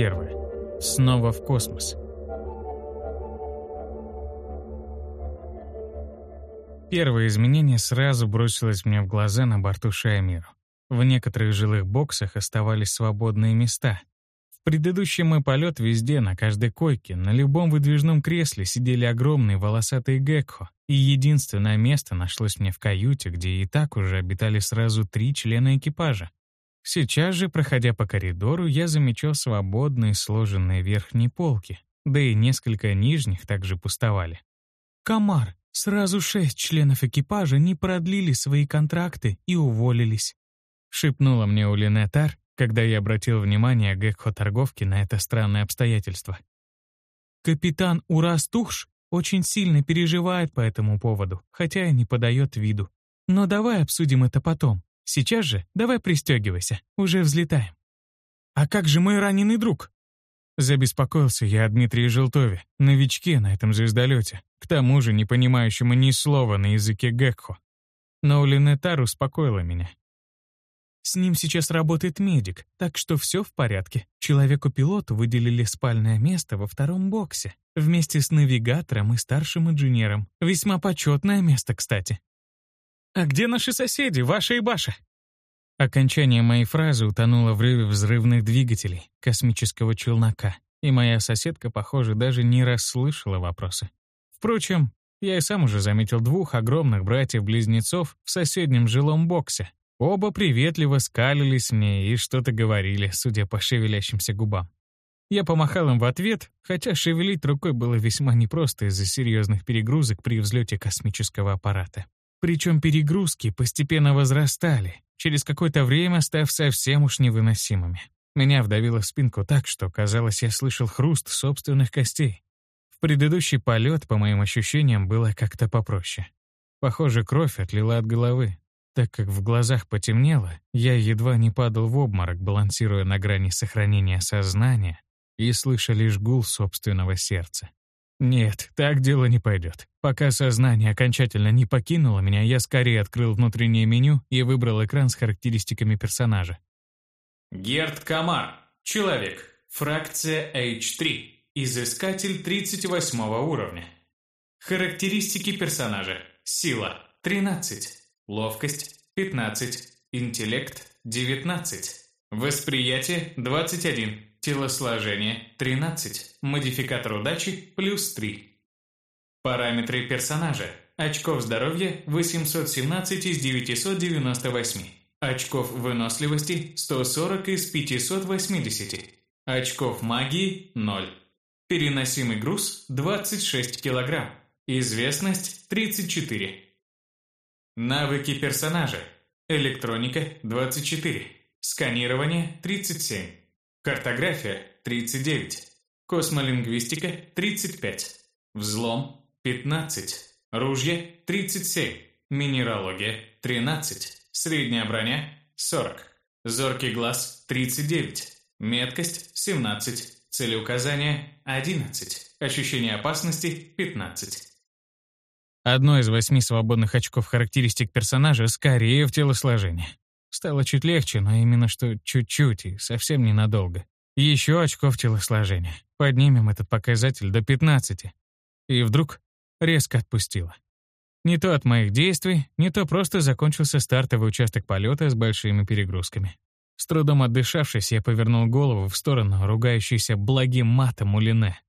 Первая. Снова в космос. Первое изменение сразу бросилось мне в глаза на борту Шаймиру. В некоторых жилых боксах оставались свободные места. В предыдущий мой полет везде, на каждой койке, на любом выдвижном кресле сидели огромные волосатые гекко, и единственное место нашлось мне в каюте, где и так уже обитали сразу три члена экипажа. Сейчас же, проходя по коридору, я замечал свободные сложенные верхние полки, да и несколько нижних также пустовали. «Комар, сразу шесть членов экипажа не продлили свои контракты и уволились», шепнула мне Улинетар, когда я обратил внимание Гекхо-торговки на это странное обстоятельство. «Капитан Урастухш очень сильно переживает по этому поводу, хотя и не подает виду. Но давай обсудим это потом. Сейчас же давай пристегивайся, уже взлетаем». «А как же мой раненый друг?» Забеспокоился я о Дмитрии Желтове, новичке на этом звездолете, к тому же не понимающему ни слова на языке Гекхо. Но Улинетар успокоила меня. С ним сейчас работает медик, так что все в порядке. Человеку-пилоту выделили спальное место во втором боксе, вместе с навигатором и старшим инженером. Весьма почетное место, кстати. «А где наши соседи, Ваша и Баша?» Окончание моей фразы утонуло в рыве взрывных двигателей космического челнока, и моя соседка, похоже, даже не расслышала вопросы. Впрочем, я и сам уже заметил двух огромных братьев-близнецов в соседнем жилом боксе. Оба приветливо скалились мне и что-то говорили, судя по шевелящимся губам. Я помахал им в ответ, хотя шевелить рукой было весьма непросто из-за серьезных перегрузок при взлете космического аппарата. Причем перегрузки постепенно возрастали, через какое-то время став совсем уж невыносимыми. Меня вдавило в спинку так, что, казалось, я слышал хруст собственных костей. В предыдущий полет, по моим ощущениям, было как-то попроще. Похоже, кровь отлила от головы. Так как в глазах потемнело, я едва не падал в обморок, балансируя на грани сохранения сознания и слыша лишь гул собственного сердца. Нет, так дело не пойдет. Пока сознание окончательно не покинуло меня, я скорее открыл внутреннее меню и выбрал экран с характеристиками персонажа. Герд Камар. Человек. Фракция H3. Изыскатель 38 уровня. Характеристики персонажа. Сила – 13. Ловкость – 15. Интеллект – 19. Восприятие – 21. Телосложение – 13. Модификатор удачи – плюс 3. Параметры персонажа. Очков здоровья – 817 из 998. Очков выносливости – 140 из 580. Очков магии – 0. Переносимый груз – 26 кг. Известность – 34. Навыки персонажа. Электроника – 24. Сканирование – 37. Картография – 39. Космолингвистика – 35. Взлом – 15. Ружье – 37. Минералогия – 13. Средняя броня – 40. Зоркий глаз – 39. Меткость – 17. Целеуказание – 11. Ощущение опасности – 15. Одно из восьми свободных очков характеристик персонажа скорее в телосложении. Стало чуть легче, но именно что чуть-чуть и совсем ненадолго. Еще очков телосложения. Поднимем этот показатель до 15. И вдруг резко отпустило. Не то от моих действий, не то просто закончился стартовый участок полета с большими перегрузками. С трудом отдышавшись, я повернул голову в сторону ругающейся благим матом Улине.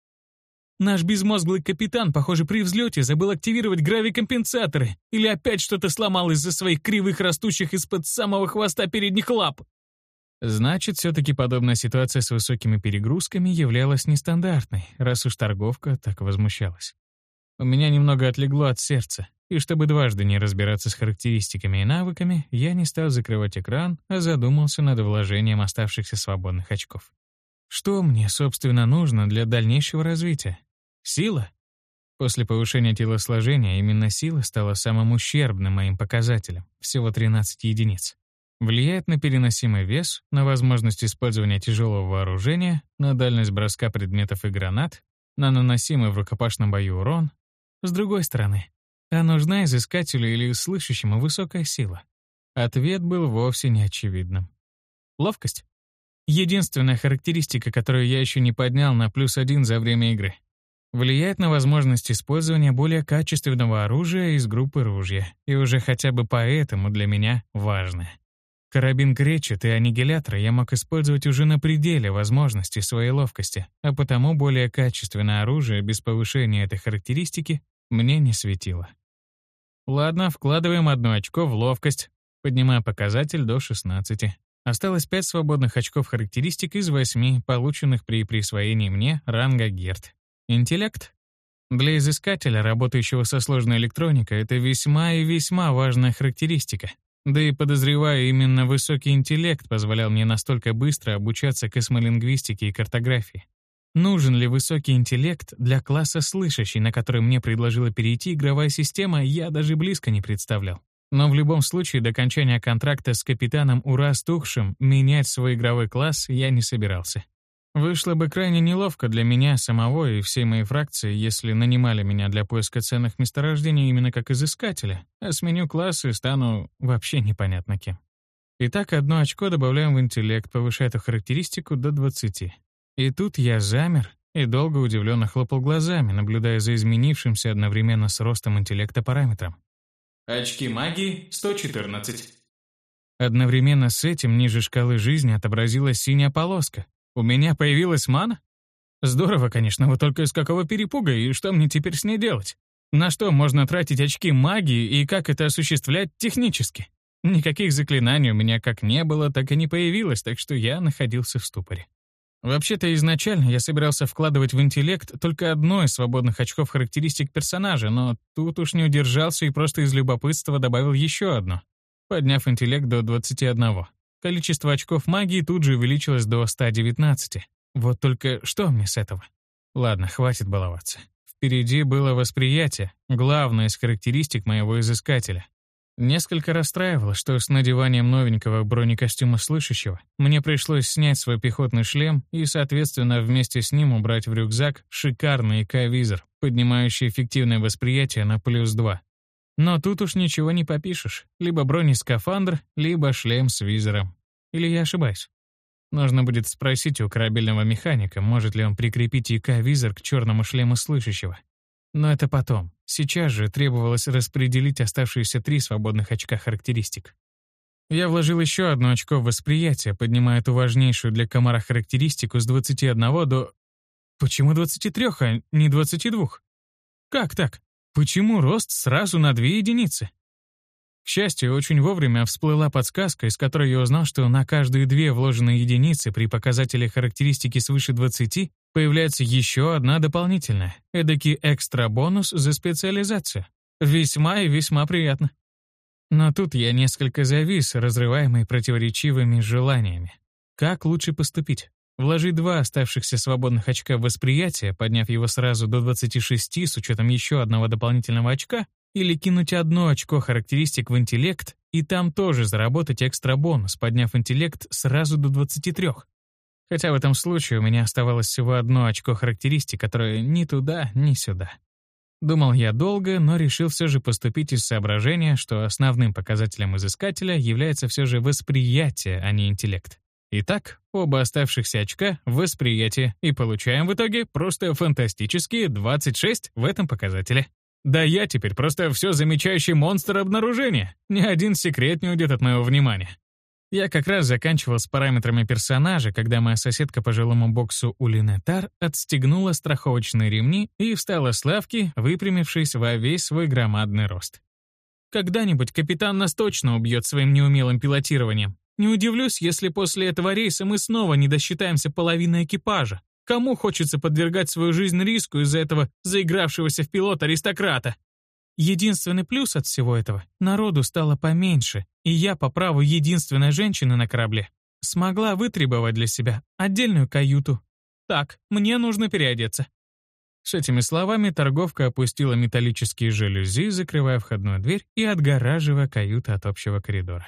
Наш безмозглый капитан, похоже, при взлете забыл активировать гравикомпенсаторы или опять что-то сломал из-за своих кривых растущих из-под самого хвоста передних лап. Значит, все-таки подобная ситуация с высокими перегрузками являлась нестандартной, раз уж торговка так возмущалась. У меня немного отлегло от сердца, и чтобы дважды не разбираться с характеристиками и навыками, я не стал закрывать экран, а задумался над вложением оставшихся свободных очков. Что мне, собственно, нужно для дальнейшего развития? Сила? После повышения телосложения именно сила стала самым ущербным моим показателем, всего 13 единиц. Влияет на переносимый вес, на возможность использования тяжелого вооружения, на дальность броска предметов и гранат, на наносимый в рукопашном бою урон. С другой стороны, а нужна изыскателю или слышащему высокая сила? Ответ был вовсе не очевидным. Ловкость? Единственная характеристика, которую я еще не поднял на плюс один за время игры. Влияет на возможность использования более качественного оружия из группы ружья, и уже хотя бы поэтому для меня важно. Карабин кречет и аннигилятор я мог использовать уже на пределе возможностей своей ловкости, а потому более качественное оружие без повышения этой характеристики мне не светило. Ладно, вкладываем одно очко в ловкость, поднимая показатель до 16. Осталось 5 свободных очков характеристик из 8, полученных при присвоении мне ранга Герт. Интеллект? Для изыскателя, работающего со сложной электроникой, это весьма и весьма важная характеристика. Да и подозреваю, именно высокий интеллект позволял мне настолько быстро обучаться космолингвистике и картографии. Нужен ли высокий интеллект для класса слышащий, на который мне предложила перейти игровая система, я даже близко не представлял. Но в любом случае до окончания контракта с капитаном Ура Стухшим менять свой игровой класс я не собирался. Вышло бы крайне неловко для меня самого и всей моей фракции, если нанимали меня для поиска ценных месторождений именно как изыскателя, а сменю класс и стану вообще непонятно кем. Итак, одно очко добавляем в интеллект, повышая эту характеристику до 20. И тут я замер и долго удивленно хлопал глазами, наблюдая за изменившимся одновременно с ростом интеллекта параметром. Очки магии 114. Одновременно с этим ниже шкалы жизни отобразилась синяя полоска, у меня появилась мана? Здорово, конечно, вот только из какого перепуга и что мне теперь с ней делать? На что можно тратить очки магии и как это осуществлять технически? Никаких заклинаний у меня как не было, так и не появилось, так что я находился в ступоре. Вообще-то изначально я собирался вкладывать в интеллект только одно из свободных очков характеристик персонажа, но тут уж не удержался и просто из любопытства добавил еще одно, подняв интеллект до 21. Количество очков магии тут же увеличилось до 119. Вот только что мне с этого? Ладно, хватит баловаться. Впереди было восприятие, главное из характеристик моего изыскателя. Несколько расстраивало, что с надеванием новенького бронекостюма слышащего мне пришлось снять свой пехотный шлем и, соответственно, вместе с ним убрать в рюкзак шикарный ИК-визор, поднимающий эффективное восприятие на плюс 2. Но тут уж ничего не попишешь. Либо бронескафандр, либо шлем с визором. Или я ошибаюсь? Нужно будет спросить у корабельного механика, может ли он прикрепить ИК-визор к черному шлему слышащего. Но это потом. Сейчас же требовалось распределить оставшиеся три свободных очка характеристик. Я вложил еще одно очко в восприятие, поднимая эту важнейшую для комара характеристику с 21 до... Почему 23, а не 22? Как так? Почему рост сразу на две единицы? К счастью, очень вовремя всплыла подсказка, из которой я узнал, что на каждые две вложенные единицы при показателе характеристики свыше 20 появляется еще одна дополнительная, эдакий экстра-бонус за специализацию. Весьма и весьма приятно. Но тут я несколько завис, разрываемый противоречивыми желаниями. Как лучше поступить? Вложить два оставшихся свободных очка восприятия, подняв его сразу до 26 с учетом еще одного дополнительного очка, или кинуть одно очко характеристик в интеллект и там тоже заработать экстра бонус, подняв интеллект сразу до 23. Хотя в этом случае у меня оставалось всего одно очко характеристик, которое ни туда, ни сюда. Думал я долго, но решил все же поступить из соображения, что основным показателем изыскателя является все же восприятие, а не интеллект. Итак, оба оставшихся очка — восприятие, и получаем в итоге просто фантастические 26 в этом показателе. Да я теперь просто все замечающий монстр обнаружения. Ни один секрет не уйдет от моего внимания. Я как раз заканчивал с параметрами персонажа, когда моя соседка по жилому боксу Улинетар отстегнула страховочные ремни и встала с лавки, выпрямившись во весь свой громадный рост. Когда-нибудь капитан нас точно убьет своим неумелым пилотированием. Не удивлюсь, если после этого рейса мы снова не досчитаемся половины экипажа. Кому хочется подвергать свою жизнь риску из-за этого заигравшегося в пилот аристократа? Единственный плюс от всего этого — народу стало поменьше, и я, по праву единственной женщины на корабле, смогла вытребовать для себя отдельную каюту. Так, мне нужно переодеться. С этими словами торговка опустила металлические жалюзи, закрывая входную дверь и отгораживая каюту от общего коридора.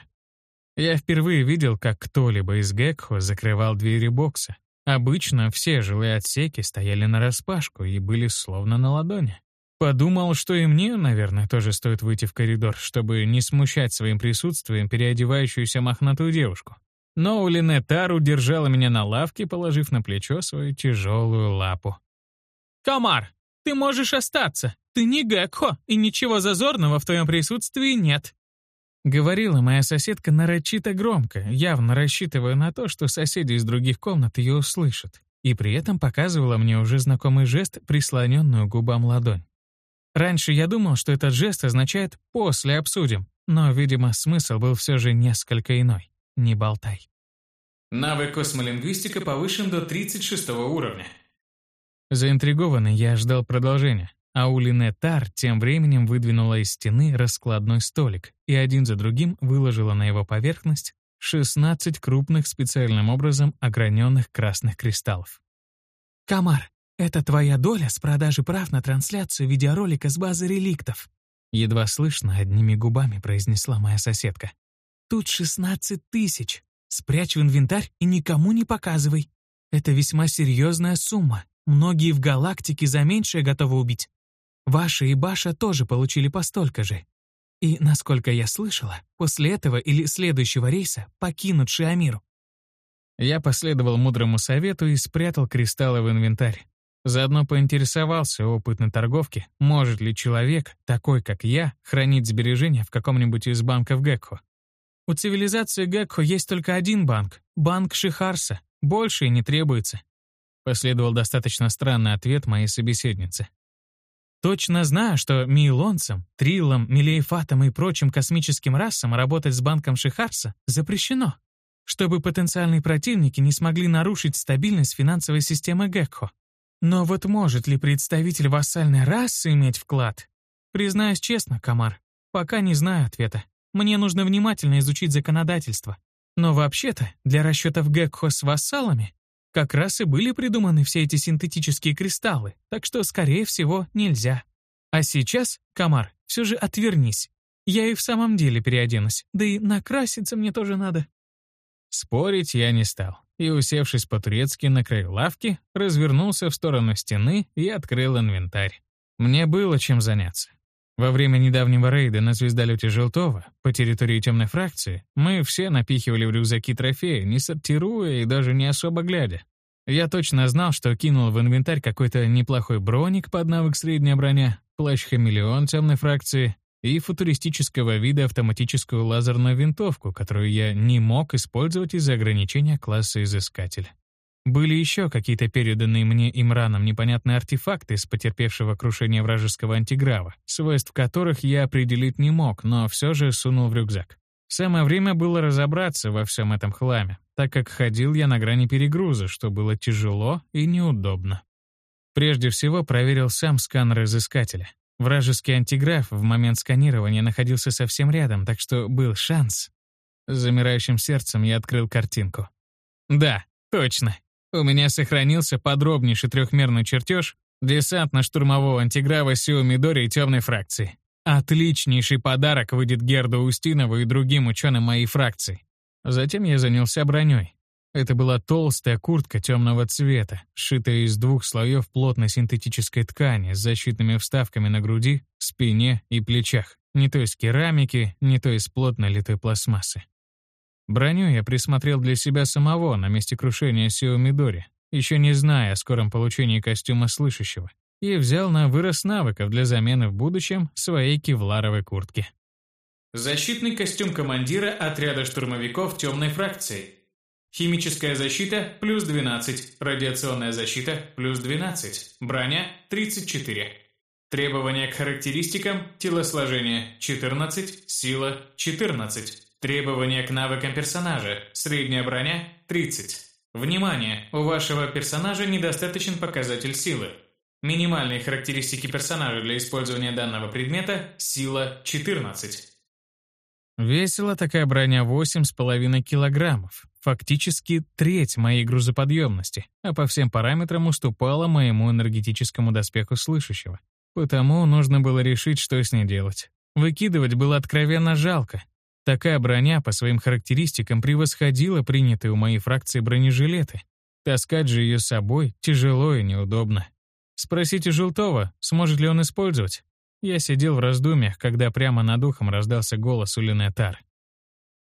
Я впервые видел, как кто-либо из Гекхо закрывал двери бокса. Обычно все жилые отсеки стояли нараспашку и были словно на ладони. Подумал, что и мне, наверное, тоже стоит выйти в коридор, чтобы не смущать своим присутствием переодевающуюся мохнатую девушку. Но Улинетар удержала меня на лавке, положив на плечо свою тяжелую лапу. «Комар, ты можешь остаться. Ты не Гекхо, и ничего зазорного в твоем присутствии нет». Говорила моя соседка нарочито громко, явно рассчитывая на то, что соседи из других комнат ее услышат, и при этом показывала мне уже знакомый жест, прислоненную губам ладонь. Раньше я думал, что этот жест означает «после обсудим», но, видимо, смысл был все же несколько иной. Не болтай. Навык космолингвистика повышен до 36 уровня. Заинтригованный я ждал продолжения, а Улине Тар тем временем выдвинула из стены раскладной столик и один за другим выложила на его поверхность 16 крупных специальным образом ограненных красных кристаллов. «Камар, это твоя доля с продажи прав на трансляцию видеоролика с базы реликтов», едва слышно одними губами произнесла моя соседка. «Тут 16 тысяч. Спрячь в инвентарь и никому не показывай. Это весьма серьезная сумма. Многие в галактике за меньшее готовы убить. Ваша и Баша тоже получили по столько же. И, насколько я слышала, после этого или следующего рейса покинут Шиамиру. Я последовал мудрому совету и спрятал кристаллы в инвентарь. Заодно поинтересовался опытной торговки, может ли человек, такой как я, хранить сбережения в каком-нибудь из банков Гекхо. У цивилизации Гекхо есть только один банк — банк Шихарса. Больше и не требуется. Последовал достаточно странный ответ моей собеседницы. Точно знаю, что мейлонцам, триллам, мелиефатам и прочим космическим расам работать с банком Шихарса запрещено, чтобы потенциальные противники не смогли нарушить стабильность финансовой системы Гекхо. Но вот может ли представитель вассальной расы иметь вклад? Признаюсь честно, Камар, пока не знаю ответа. Мне нужно внимательно изучить законодательство. Но вообще-то для расчетов Гекхо с вассалами как раз и были придуманы все эти синтетические кристаллы, так что, скорее всего, нельзя. А сейчас, Камар, все же отвернись. Я и в самом деле переоденусь, да и накраситься мне тоже надо. Спорить я не стал и, усевшись по-турецки на краю лавки, развернулся в сторону стены и открыл инвентарь. Мне было чем заняться. Во время недавнего рейда на звездолете Желтого по территории темной фракции мы все напихивали в рюкзаки трофеи, не сортируя и даже не особо глядя. Я точно знал, что кинул в инвентарь какой-то неплохой броник под навык средняя броня, плащ-хамелеон темной фракции и футуристического вида автоматическую лазерную винтовку, которую я не мог использовать из-за ограничения класса изыскатель. Были еще какие-то переданные мне Имраном непонятные артефакты с потерпевшего крушения вражеского антиграва, свойств которых я определить не мог, но все же сунул в рюкзак. Самое время было разобраться во всем этом хламе, так как ходил я на грани перегруза, что было тяжело и неудобно. Прежде всего проверил сам сканер изыскателя. Вражеский антиграф в момент сканирования находился совсем рядом, так что был шанс. С замирающим сердцем я открыл картинку. Да, точно. У меня сохранился подробнейший трехмерный чертеж десантно-штурмового антиграва Сио Мидори темной фракции. Отличнейший подарок выйдет Герду Устинову и другим ученым моей фракции. Затем я занялся броней. Это была толстая куртка темного цвета, сшитая из двух слоев плотной синтетической ткани с защитными вставками на груди, спине и плечах. Не то из керамики, не то из плотно литой пластмассы. Броню я присмотрел для себя самого на месте крушения Сио Мидори, еще не зная о скором получении костюма слышащего, и взял на вырос навыков для замены в будущем своей кевларовой куртки. Защитный костюм командира отряда штурмовиков темной фракции. Химическая защита – плюс 12, радиационная защита – плюс 12, броня – 34. Требования к характеристикам – телосложение – 14, сила – 14. Требования к навыкам персонажа. Средняя броня – 30. Внимание! У вашего персонажа недостаточен показатель силы. Минимальные характеристики персонажа для использования данного предмета – сила 14. Весила такая броня 8,5 килограммов, фактически треть моей грузоподъемности, а по всем параметрам уступала моему энергетическому доспеху слышащего. Потому нужно было решить, что с ней делать. Выкидывать было откровенно жалко, Такая броня по своим характеристикам превосходила принятые у моей фракции бронежилеты. Таскать же ее с собой тяжело и неудобно. Спросите Желтого, сможет ли он использовать. Я сидел в раздумьях, когда прямо над ухом раздался голос у Линетар.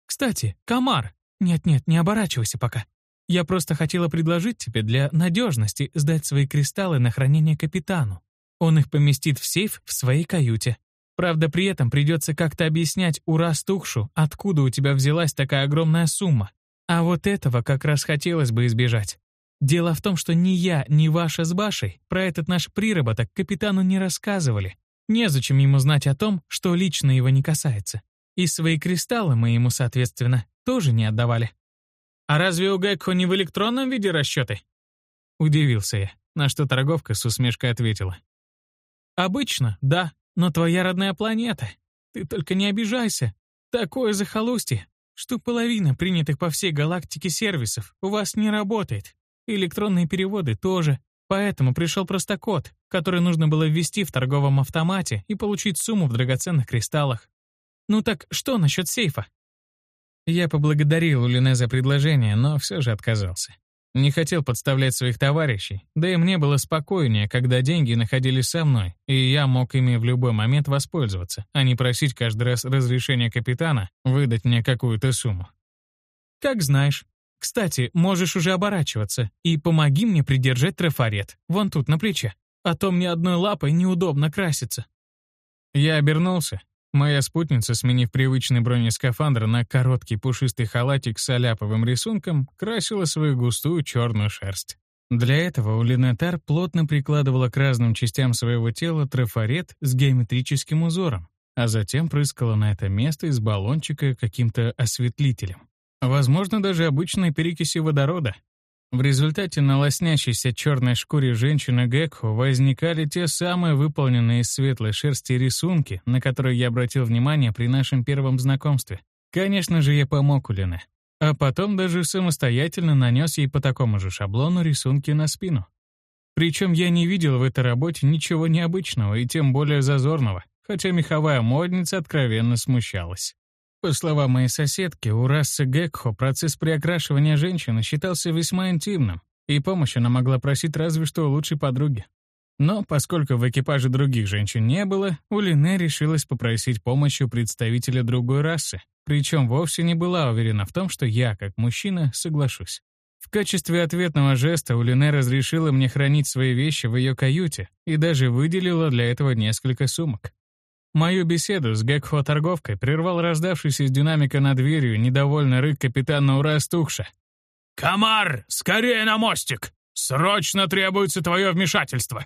«Кстати, Камар, «Нет-нет, не оборачивайся пока. Я просто хотела предложить тебе для надежности сдать свои кристаллы на хранение капитану. Он их поместит в сейф в своей каюте. Правда, при этом придется как-то объяснять Урастухшу, откуда у тебя взялась такая огромная сумма. А вот этого как раз хотелось бы избежать. Дело в том, что ни я, ни ваша с Башей про этот наш приработок капитану не рассказывали. Незачем ему знать о том, что лично его не касается. И свои кристаллы мы ему, соответственно, тоже не отдавали. «А разве у Гекхо не в электронном виде расчеты?» Удивился я, на что торговка с усмешкой ответила. «Обычно, да, но твоя родная планета. Ты только не обижайся. Такое захолустье, что половина принятых по всей галактике сервисов у вас не работает. Электронные переводы тоже. Поэтому пришел просто код, который нужно было ввести в торговом автомате и получить сумму в драгоценных кристаллах. Ну так что насчет сейфа? Я поблагодарил Улине за предложение, но все же отказался. Не хотел подставлять своих товарищей, да и мне было спокойнее, когда деньги находились со мной, и я мог ими в любой момент воспользоваться, а не просить каждый раз разрешения капитана выдать мне какую-то сумму. «Как знаешь. Кстати, можешь уже оборачиваться, и помоги мне придержать трафарет, вон тут, на плече, а то мне одной лапой неудобно краситься». Я обернулся, Моя спутница, сменив привычный бронескафандр на короткий пушистый халатик с аляповым рисунком, красила свою густую черную шерсть. Для этого Улинетар плотно прикладывала к разным частям своего тела трафарет с геометрическим узором, а затем прыскала на это место из баллончика каким-то осветлителем. Возможно, даже обычной перекисью водорода, в результате на лоснящейся черной шкуре женщины Гекхо возникали те самые выполненные из светлой шерсти рисунки, на которые я обратил внимание при нашем первом знакомстве. Конечно же, я помог Улине. А потом даже самостоятельно нанес ей по такому же шаблону рисунки на спину. Причем я не видел в этой работе ничего необычного и тем более зазорного, хотя меховая модница откровенно смущалась. По словам моей соседки, у расы Гекхо процесс приокрашивания женщины считался весьма интимным, и помощь она могла просить разве что у лучшей подруги. Но поскольку в экипаже других женщин не было, у Лине решилась попросить помощи у представителя другой расы, причем вовсе не была уверена в том, что я, как мужчина, соглашусь. В качестве ответного жеста Улине разрешила мне хранить свои вещи в ее каюте и даже выделила для этого несколько сумок. Мою беседу с Гекхо-торговкой прервал раздавшийся из динамика над дверью недовольный рык капитана Урастухша. «Комар, скорее на мостик! Срочно требуется твое вмешательство!